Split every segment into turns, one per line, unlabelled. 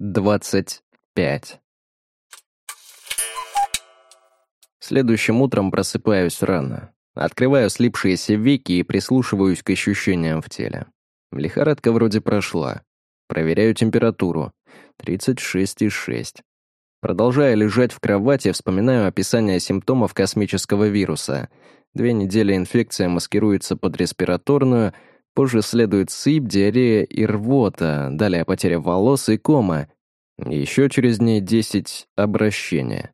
25. Следующим утром просыпаюсь рано. Открываю слипшиеся веки и прислушиваюсь к ощущениям в теле. Лихорадка вроде прошла. Проверяю температуру. 36,6. Продолжая лежать в кровати, вспоминаю описание симптомов космического вируса. Две недели инфекция маскируется под респираторную, позже следует сыпь, диарея и рвота, далее потеря волос и кома. Еще через дней 10 — обращение.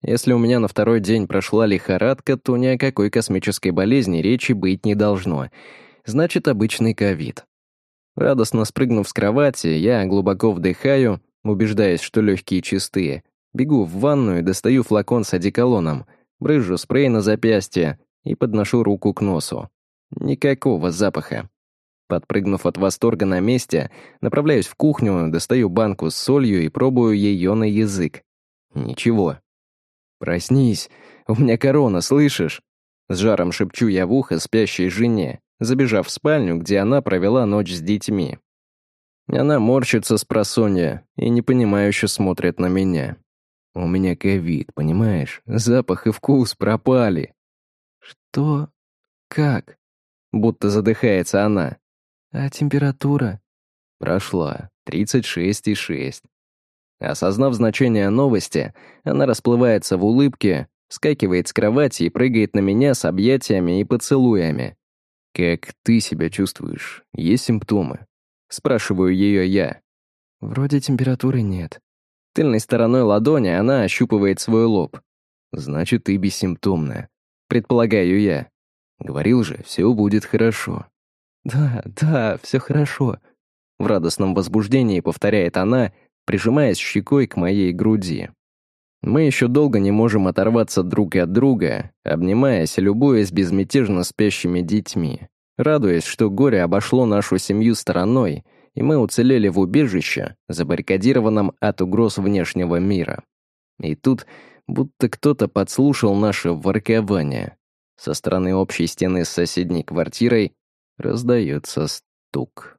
Если у меня на второй день прошла лихорадка, то ни о какой космической болезни речи быть не должно. Значит, обычный ковид. Радостно спрыгнув с кровати, я глубоко вдыхаю, убеждаясь, что легкие чистые. Бегу в ванную, достаю флакон с одеколоном, брызжу спрей на запястье и подношу руку к носу. Никакого запаха. Подпрыгнув от восторга на месте, направляюсь в кухню, достаю банку с солью и пробую ее на язык. Ничего. «Проснись, у меня корона, слышишь?» С жаром шепчу я в ухо спящей жене, забежав в спальню, где она провела ночь с детьми. Она морщится с просонья и непонимающе смотрит на меня. У меня ковид, понимаешь? Запах и вкус пропали. Что? Как? Будто задыхается она. А температура? Прошла. 36,6. Осознав значение новости, она расплывается в улыбке, скакивает с кровати и прыгает на меня с объятиями и поцелуями. «Как ты себя чувствуешь? Есть симптомы?» Спрашиваю ее я. «Вроде температуры нет». Тыльной стороной ладони она ощупывает свой лоб. «Значит, ты бессимптомная», — предполагаю я. Говорил же, все будет хорошо. «Да, да, все хорошо», — в радостном возбуждении повторяет она, прижимаясь щекой к моей груди. Мы еще долго не можем оторваться друг от друга, обнимаясь любуясь безмятежно спящими детьми, радуясь, что горе обошло нашу семью стороной, и мы уцелели в убежище, забаррикадированном от угроз внешнего мира. И тут будто кто-то подслушал наше воркование. Со стороны общей стены с соседней квартирой раздается стук.